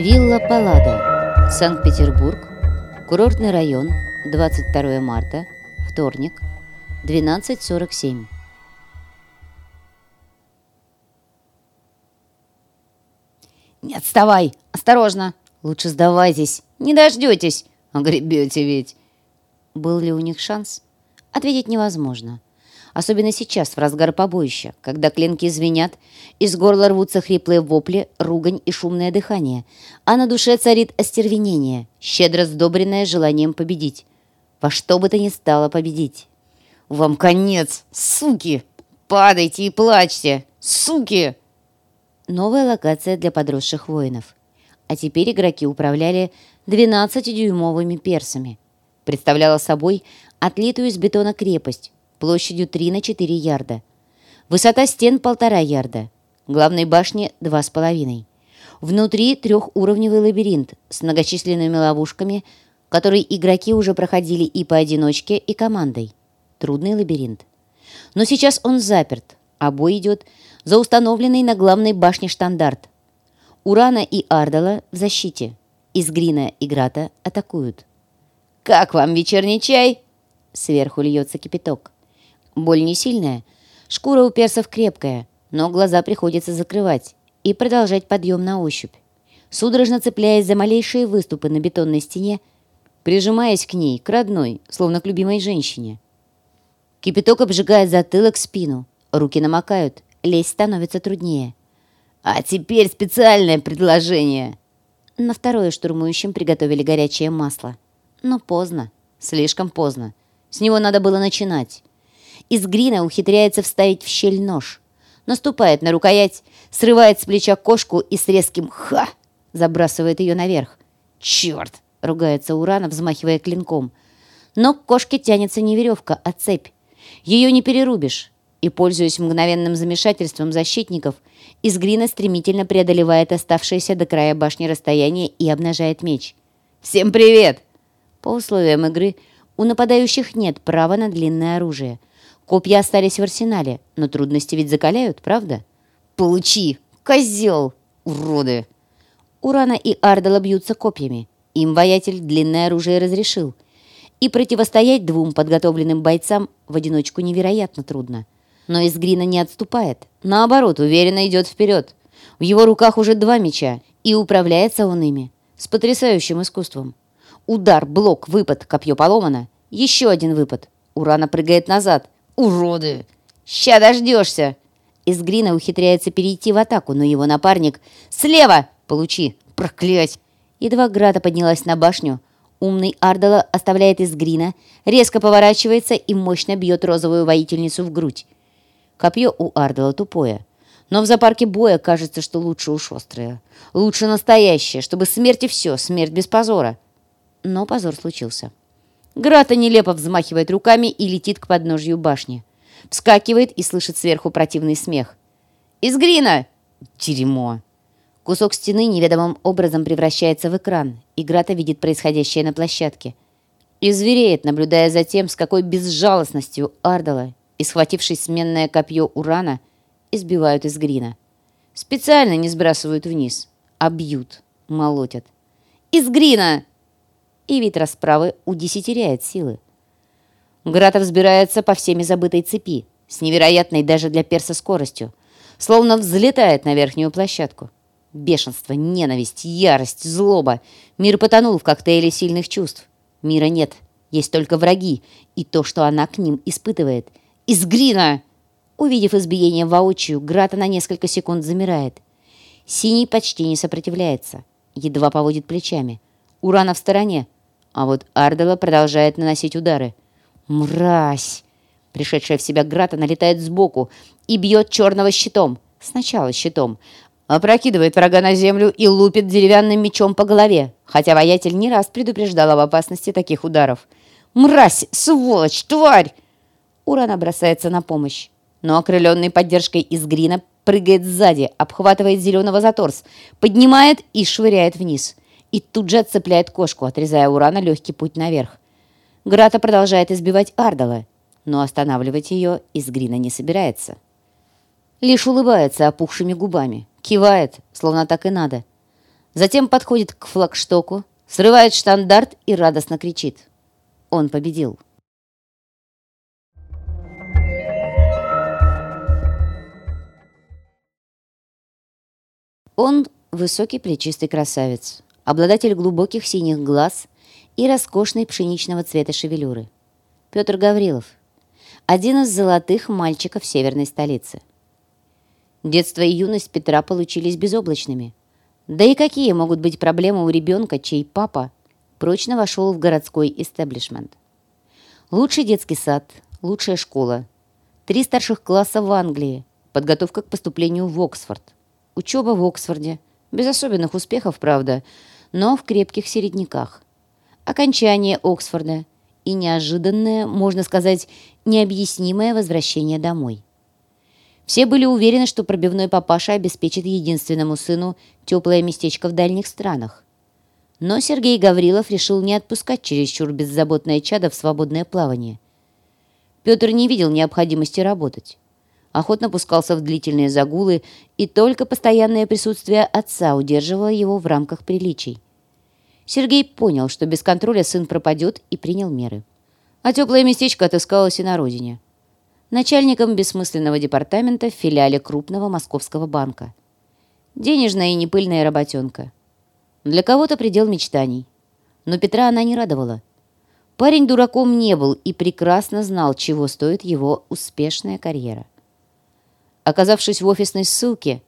Вилла Паллада, Санкт-Петербург, курортный район, 22 марта, вторник, 12.47. «Не отставай! Осторожно! Лучше сдавайтесь! Не дождетесь! Огребете ведь!» Был ли у них шанс? Ответить невозможно. Особенно сейчас, в разгар побоища, когда клинки звенят, из горла рвутся хриплые вопли, ругань и шумное дыхание, а на душе царит остервенение, щедро сдобренное желанием победить. Во что бы то ни стало победить. «Вам конец, суки! Падайте и плачьте, суки!» Новая локация для подросших воинов. А теперь игроки управляли 12-дюймовыми персами. Представляла собой отлитую из бетона крепость, площадью 3 на 4 ярда. Высота стен полтора ярда. Главной башни два с половиной. Внутри трехуровневый лабиринт с многочисленными ловушками, которые игроки уже проходили и поодиночке, и командой. Трудный лабиринт. Но сейчас он заперт, а бой идет за установленный на главной башне штандарт. Урана и Ардала в защите. Из Грина и Грата атакуют. «Как вам вечерний чай?» Сверху льется кипяток. Боль не сильная, шкура у персов крепкая, но глаза приходится закрывать и продолжать подъем на ощупь. Судорожно цепляясь за малейшие выступы на бетонной стене, прижимаясь к ней, к родной, словно к любимой женщине. Кипяток обжигает затылок, спину, руки намокают, лезть становится труднее. «А теперь специальное предложение!» На второе штурмующим приготовили горячее масло. Но поздно, слишком поздно. С него надо было начинать. Из грина ухитряется вставить в щель нож. Наступает на рукоять, срывает с плеча кошку и с резким «ха» забрасывает ее наверх. «Черт!» — ругается Урана, взмахивая клинком. Но к кошке тянется не веревка, а цепь. Ее не перерубишь. И, пользуясь мгновенным замешательством защитников, из грина стремительно преодолевает оставшееся до края башни расстояние и обнажает меч. «Всем привет!» По условиям игры у нападающих нет права на длинное оружие — Копья остались в арсенале, но трудности ведь закаляют, правда? Получи, козел, уроды! Урана и Ардала бьются копьями. Им воятель длинное оружие разрешил. И противостоять двум подготовленным бойцам в одиночку невероятно трудно. Но из Грина не отступает. Наоборот, уверенно идет вперед. В его руках уже два меча, и управляется он ими с потрясающим искусством. Удар, блок, выпад, копье поломано. Еще один выпад. Урана прыгает назад. Уроды! Ща дождешься!» Из Грина ухитряется перейти в атаку, но его напарник «Слева! Получи! Проклять!» Едва Грата поднялась на башню, умный Ардала оставляет из Грина, резко поворачивается и мощно бьет розовую воительницу в грудь. Копье у Ардала тупое. Но в зоопарке боя кажется, что лучше уж острое. Лучше настоящее, чтобы смерть и все, смерть без позора. Но позор случился. Грата нелепо взмахивает руками и летит к подножью башни. Вскакивает и слышит сверху противный смех. «Из Грина!» «Дерьмо!» Кусок стены неведомым образом превращается в экран, и Грата видит происходящее на площадке. И звереет, наблюдая за тем, с какой безжалостностью Ардала и схватившись сменное копье урана, избивают из Грина. Специально не сбрасывают вниз, а бьют, молотят. «Из Грина!» И вид расправы удесятеряет силы. Гратов взбирается по всеми забытой цепи, с невероятной даже для перса скоростью, словно взлетает на верхнюю площадку. Бешенство, ненависть, ярость, злоба. Мир потонул в коктейле сильных чувств. Мира нет, есть только враги, и то, что она к ним испытывает. Из Грина! Увидев избиение воочию, Грата на несколько секунд замирает. Синий почти не сопротивляется, едва поводит плечами. Урана в стороне, а вот Ардела продолжает наносить удары. «Мразь!» Пришедшая в себя Грата налетает сбоку и бьет черного щитом. Сначала щитом. Опрокидывает врага на землю и лупит деревянным мечом по голове, хотя воятель не раз предупреждал об опасности таких ударов. «Мразь! Сволочь! Тварь!» Урана бросается на помощь, но окрыленный поддержкой из Грина прыгает сзади, обхватывает зеленого за торс, поднимает и швыряет вниз и тут же отцепляет кошку, отрезая Урана легкий путь наверх. Грата продолжает избивать Ардала, но останавливать ее из Грина не собирается. Лишь улыбается опухшими губами, кивает, словно так и надо. Затем подходит к флагштоку, срывает штандарт и радостно кричит. Он победил. Он высокий плечистый красавец, обладатель глубоких синих глаз и роскошной пшеничного цвета шевелюры. Петр Гаврилов, один из золотых мальчиков северной столицы. Детство и юность Петра получились безоблачными. Да и какие могут быть проблемы у ребенка, чей папа прочно вошел в городской истеблишмент? Лучший детский сад, лучшая школа, три старших класса в Англии, подготовка к поступлению в Оксфорд, учеба в Оксфорде, без особенных успехов, правда, но в крепких середняках, окончание Оксфорда и неожиданное, можно сказать, необъяснимое возвращение домой. Все были уверены, что пробивной папаша обеспечит единственному сыну теплое местечко в дальних странах. Но Сергей Гаврилов решил не отпускать чересчур беззаботное чадо в свободное плавание. Петр не видел необходимости работать. Охотно пускался в длительные загулы, и только постоянное присутствие отца удерживало его в рамках приличий. Сергей понял, что без контроля сын пропадет, и принял меры. А теплое местечко отыскалось и на родине – начальником бессмысленного департамента в филиале крупного московского банка. Денежная и непыльная работенка. Для кого-то предел мечтаний. Но Петра она не радовала. Парень дураком не был и прекрасно знал, чего стоит его успешная карьера. Оказавшись в офисной ссылке,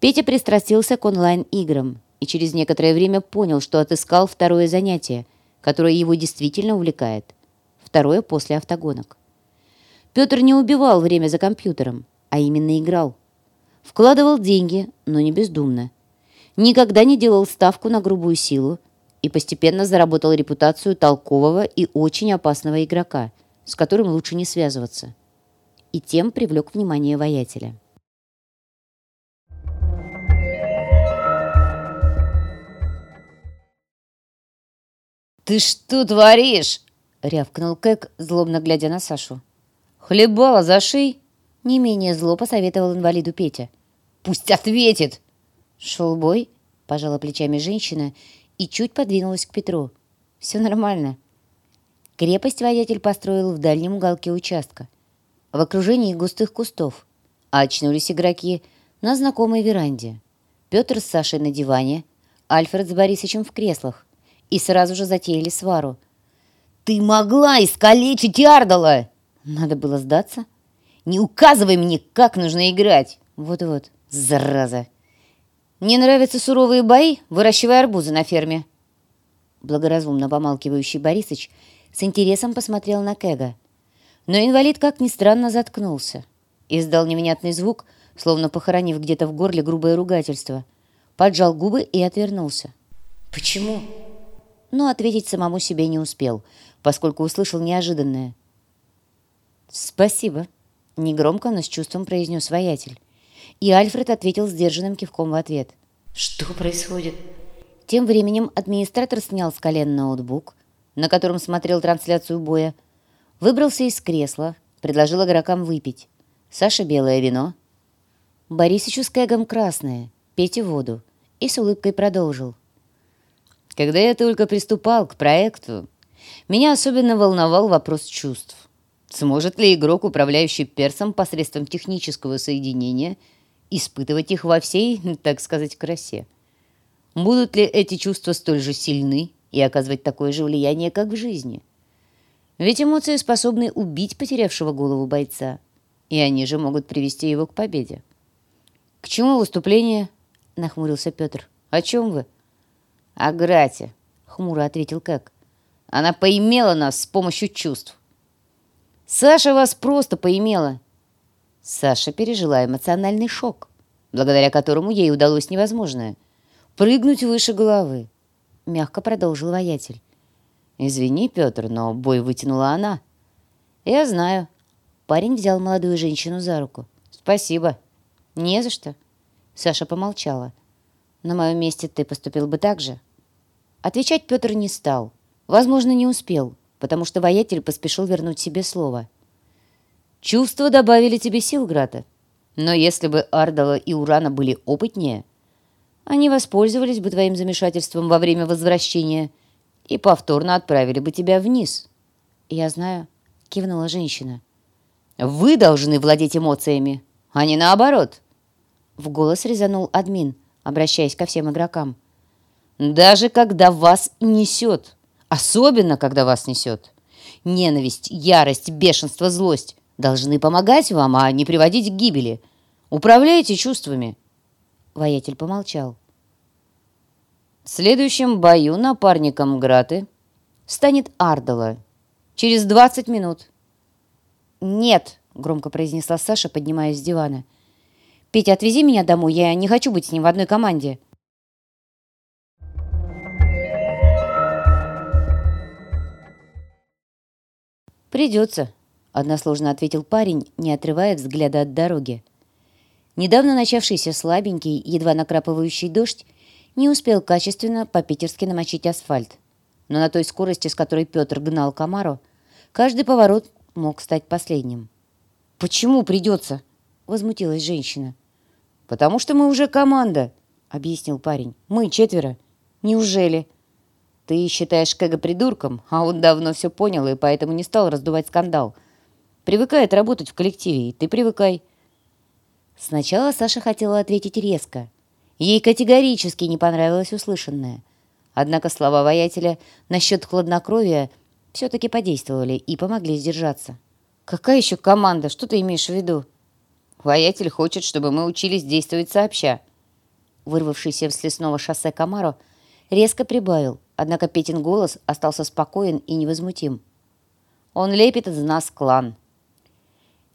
Петя пристрастился к онлайн-играм и через некоторое время понял, что отыскал второе занятие, которое его действительно увлекает. Второе после автогонок. Петр не убивал время за компьютером, а именно играл. Вкладывал деньги, но не бездумно. Никогда не делал ставку на грубую силу и постепенно заработал репутацию толкового и очень опасного игрока, с которым лучше не связываться. И тем привлек внимание воятеля. «Ты что творишь?» — рявкнул Кэк, злобно глядя на Сашу. Хлебала за шей?» Не менее зло посоветовал инвалиду Петя. «Пусть ответит!» «Шел бой?» – пожала плечами женщина и чуть подвинулась к Петру. «Все нормально». Крепость водитель построил в дальнем уголке участка, в окружении густых кустов. А очнулись игроки на знакомой веранде. Петр с Сашей на диване, Альфред с Борисовичем в креслах. И сразу же затеяли свару. «Ты могла искалечить Ардала!» Надо было сдаться. Не указывай мне, как нужно играть. Вот-вот, зараза. Мне нравятся суровые бои, выращивая арбузы на ферме. Благоразумно помалкивающий Борисыч с интересом посмотрел на Кэга. Но инвалид, как ни странно, заткнулся. Издал невнятный звук, словно похоронив где-то в горле грубое ругательство. Поджал губы и отвернулся. «Почему?» Но ответить самому себе не успел, поскольку услышал неожиданное – «Спасибо», — негромко, но с чувством произнес воятель. И Альфред ответил сдержанным кивком в ответ. «Что происходит?» Тем временем администратор снял с колен ноутбук, на котором смотрел трансляцию боя, выбрался из кресла, предложил игрокам выпить. Саша белое вино, Борисычу с кэгом красное, Пете воду, и с улыбкой продолжил. Когда я только приступал к проекту, меня особенно волновал вопрос чувств. Сможет ли игрок, управляющий персом посредством технического соединения, испытывать их во всей, так сказать, красе? Будут ли эти чувства столь же сильны и оказывать такое же влияние, как в жизни? Ведь эмоции способны убить потерявшего голову бойца, и они же могут привести его к победе. «К чему выступление?» — нахмурился Петр. «О чем вы?» «О Грате», — хмуро ответил Как. «Она поимела нас с помощью чувств. Саша вас просто поимела. Саша пережила эмоциональный шок, благодаря которому ей удалось невозможное — прыгнуть выше головы. Мягко продолжил воятель. «Извини, Петр, но бой вытянула она». «Я знаю». Парень взял молодую женщину за руку. «Спасибо». «Не за что». Саша помолчала. «На моем месте ты поступил бы так же?» Отвечать Петр не стал. Возможно, не успел потому что воятель поспешил вернуть себе слово. «Чувства добавили тебе сил, Грата. Но если бы Ардала и Урана были опытнее, Они воспользовались бы твоим замешательством во время возвращения и повторно отправили бы тебя вниз. Я знаю, кивнула женщина. Вы должны владеть эмоциями, а не наоборот. В голос резанул админ, обращаясь ко всем игрокам. Даже когда вас несет. Особенно, когда вас несет. Ненависть, ярость, бешенство, злость должны помогать вам, а не приводить к гибели. Управляйте чувствами. Воятель помолчал. В следующем бою напарником Граты станет Ардала. Через 20 минут. «Нет», — громко произнесла Саша, поднимаясь с дивана. «Петя, отвези меня домой, я не хочу быть с ним в одной команде». «Придется», — односложно ответил парень, не отрывая взгляда от дороги. Недавно начавшийся слабенький, едва накрапывающий дождь не успел качественно по-питерски намочить асфальт. Но на той скорости, с которой Петр гнал Камару, каждый поворот мог стать последним. «Почему придется?» — возмутилась женщина. «Потому что мы уже команда», — объяснил парень. «Мы четверо». «Неужели?» Ты считаешь Кэга придурком, а он давно все понял и поэтому не стал раздувать скандал. Привыкает работать в коллективе, и ты привыкай. Сначала Саша хотела ответить резко. Ей категорически не понравилось услышанное. Однако слова воятеля насчет хладнокровия все-таки подействовали и помогли сдержаться. «Какая еще команда? Что ты имеешь в виду?» «Воятель хочет, чтобы мы учились действовать сообща». Вырвавшийся с лесного шоссе Камаро резко прибавил, однако Петин голос остался спокоен и невозмутим. «Он лепит из нас клан».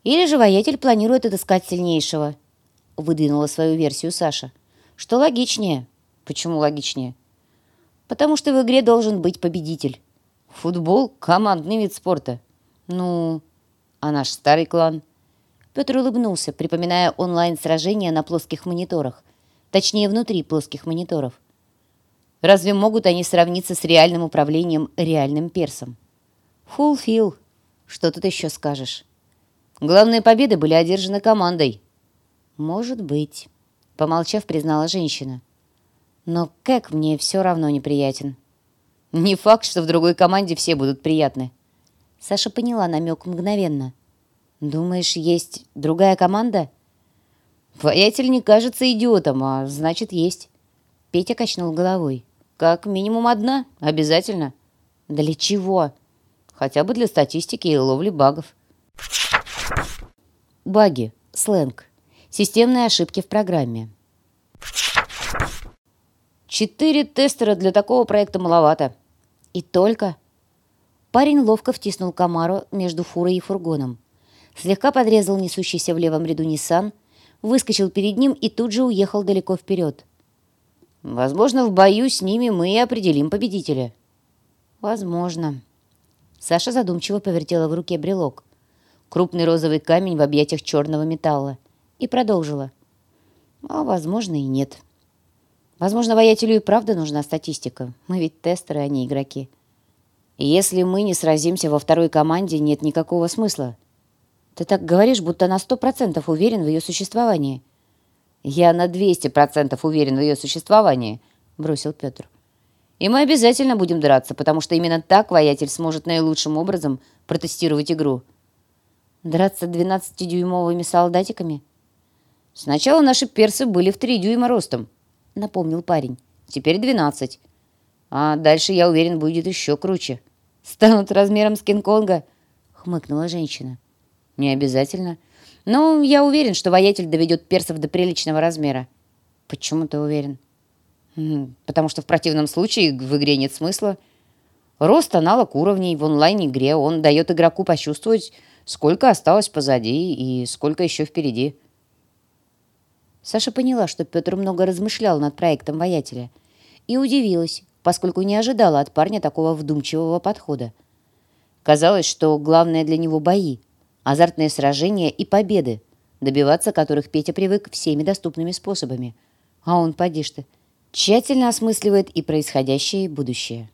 «Или же воятель планирует отыскать сильнейшего», — выдвинула свою версию Саша. «Что логичнее?» «Почему логичнее?» «Потому что в игре должен быть победитель». «Футбол — командный вид спорта». «Ну, а наш старый клан?» Петр улыбнулся, припоминая онлайн-сражения на плоских мониторах. Точнее, внутри плоских мониторов. Разве могут они сравниться с реальным управлением реальным персом? Фулфил. Что тут еще скажешь? Главные победы были одержаны командой. Может быть, помолчав, признала женщина. Но как мне все равно неприятен. Не факт, что в другой команде все будут приятны. Саша поняла намек мгновенно. Думаешь, есть другая команда? Воятель не кажется идиотом, а значит, есть. Петя качнул головой. Как минимум одна, обязательно. Для чего? Хотя бы для статистики и ловли багов. Баги, сленг, системные ошибки в программе. Четыре тестера для такого проекта маловато. И только... Парень ловко втиснул Камару между фурой и фургоном. Слегка подрезал несущийся в левом ряду Ниссан, выскочил перед ним и тут же уехал далеко вперед. Возможно, в бою с ними мы и определим победителя. Возможно. Саша задумчиво повертела в руке брелок. Крупный розовый камень в объятиях черного металла. И продолжила. А возможно и нет. Возможно, воятелю и правда нужна статистика. Мы ведь тестеры, а не игроки. если мы не сразимся во второй команде, нет никакого смысла. Ты так говоришь, будто на сто процентов уверен в ее существовании. «Я на 200% уверен в ее существовании», — бросил Петр. «И мы обязательно будем драться, потому что именно так воятель сможет наилучшим образом протестировать игру». «Драться 12-дюймовыми солдатиками?» «Сначала наши персы были в 3 дюйма ростом», — напомнил парень. «Теперь 12. А дальше, я уверен, будет еще круче». «Станут размером с Кинг-Конга», — хмыкнула женщина. «Не обязательно. Но я уверен, что воятель доведет персов до приличного размера. Почему ты уверен? Потому что в противном случае в игре нет смысла. Рост аналог уровней в онлайн-игре. Он дает игроку почувствовать, сколько осталось позади и сколько еще впереди. Саша поняла, что Петр много размышлял над проектом воятеля. И удивилась, поскольку не ожидала от парня такого вдумчивого подхода. Казалось, что главное для него бои, азартные сражения и победы, добиваться которых Петя привык всеми доступными способами. А он, поди ты, тщательно осмысливает и происходящее, и будущее.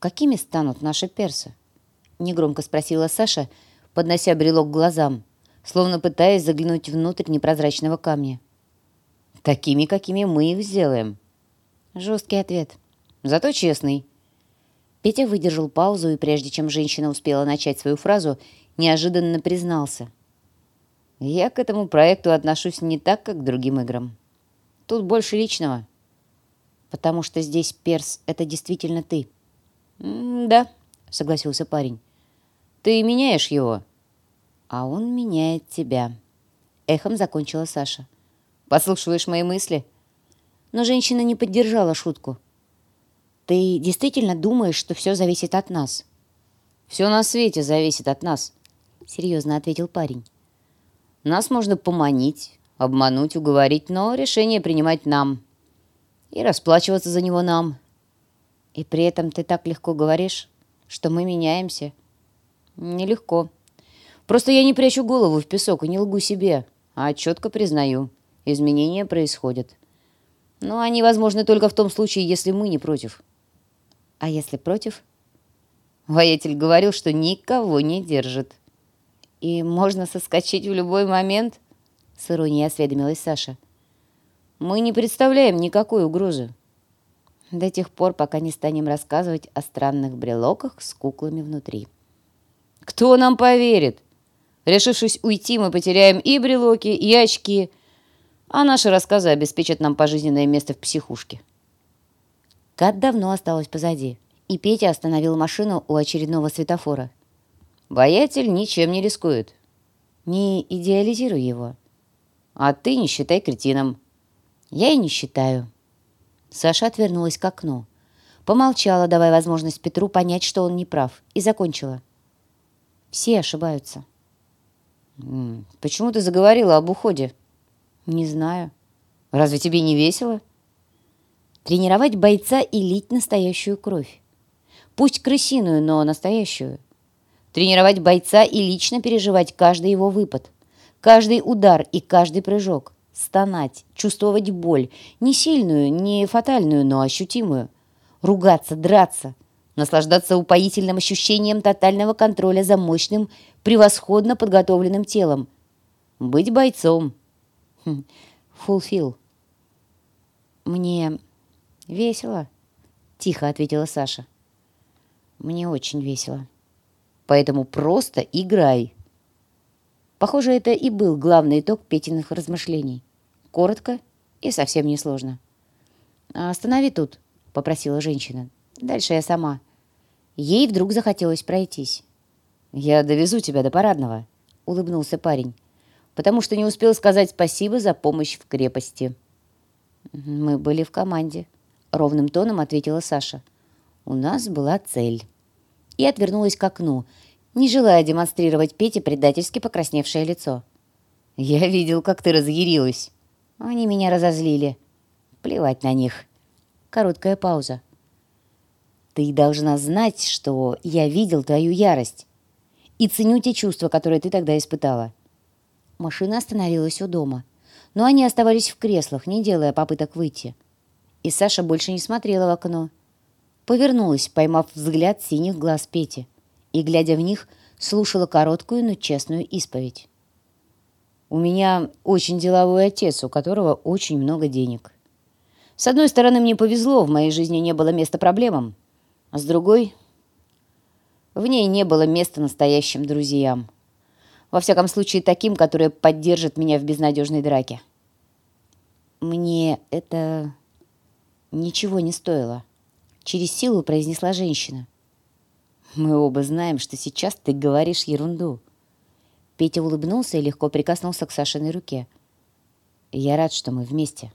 «Какими станут наши персы?» — негромко спросила Саша, поднося брелок к глазам, словно пытаясь заглянуть внутрь непрозрачного камня. Такими, какими мы их сделаем. Жесткий ответ. Зато честный. Петя выдержал паузу, и прежде чем женщина успела начать свою фразу, неожиданно признался. Я к этому проекту отношусь не так, как к другим играм. Тут больше личного. Потому что здесь перс — это действительно ты. Да, согласился парень. Ты меняешь его. А он меняет тебя. Эхом закончила Саша. Послушиваешь мои мысли? Но женщина не поддержала шутку. Ты действительно думаешь, что все зависит от нас? Все на свете зависит от нас, серьезно ответил парень. Нас можно поманить, обмануть, уговорить, но решение принимать нам. И расплачиваться за него нам. И при этом ты так легко говоришь, что мы меняемся. Нелегко. Просто я не прячу голову в песок и не лгу себе, а четко признаю, изменения происходят. Но они возможны только в том случае, если мы не против. А если против? Воятель говорил, что никого не держит. И можно соскочить в любой момент? С иронией осведомилась Саша. Мы не представляем никакой угрозы. До тех пор, пока не станем рассказывать о странных брелоках с куклами внутри. Кто нам поверит? Решившись уйти, мы потеряем и брелоки, и очки, а наши рассказы обеспечат нам пожизненное место в психушке. Кат давно осталось позади, и Петя остановил машину у очередного светофора. Боятель ничем не рискует. Не идеализируй его. А ты не считай кретином. Я и не считаю. Саша отвернулась к окну. Помолчала, давая возможность Петру понять, что он не прав, и закончила. Все ошибаются. «Почему ты заговорила об уходе?» «Не знаю». «Разве тебе не весело?» «Тренировать бойца и лить настоящую кровь. Пусть крысиную, но настоящую. Тренировать бойца и лично переживать каждый его выпад, каждый удар и каждый прыжок. Стонать, чувствовать боль, не сильную, не фатальную, но ощутимую. Ругаться, драться, наслаждаться упоительным ощущением тотального контроля за мощным, превосходно подготовленным телом. Быть бойцом. Фулфил. «Мне весело», — тихо ответила Саша. «Мне очень весело. Поэтому просто играй». Похоже, это и был главный итог Петиных размышлений. Коротко и совсем несложно. «Останови тут», — попросила женщина. Дальше я сама. Ей вдруг захотелось пройтись. «Я довезу тебя до парадного», — улыбнулся парень, «потому что не успел сказать спасибо за помощь в крепости». «Мы были в команде», — ровным тоном ответила Саша. «У нас была цель». И отвернулась к окну, не желая демонстрировать Пете предательски покрасневшее лицо. «Я видел, как ты разъярилась». Они меня разозлили. Плевать на них. Короткая пауза. Ты должна знать, что я видел твою ярость и ценю те чувства, которые ты тогда испытала. Машина остановилась у дома, но они оставались в креслах, не делая попыток выйти. И Саша больше не смотрела в окно. Повернулась, поймав взгляд синих глаз Пети, и, глядя в них, слушала короткую, но честную исповедь. «У меня очень деловой отец, у которого очень много денег. С одной стороны, мне повезло, в моей жизни не было места проблемам, а с другой, в ней не было места настоящим друзьям. Во всяком случае, таким, которые поддержат меня в безнадежной драке. «Мне это ничего не стоило», — через силу произнесла женщина. «Мы оба знаем, что сейчас ты говоришь ерунду». Петя улыбнулся и легко прикоснулся к Сашиной руке. «Я рад, что мы вместе».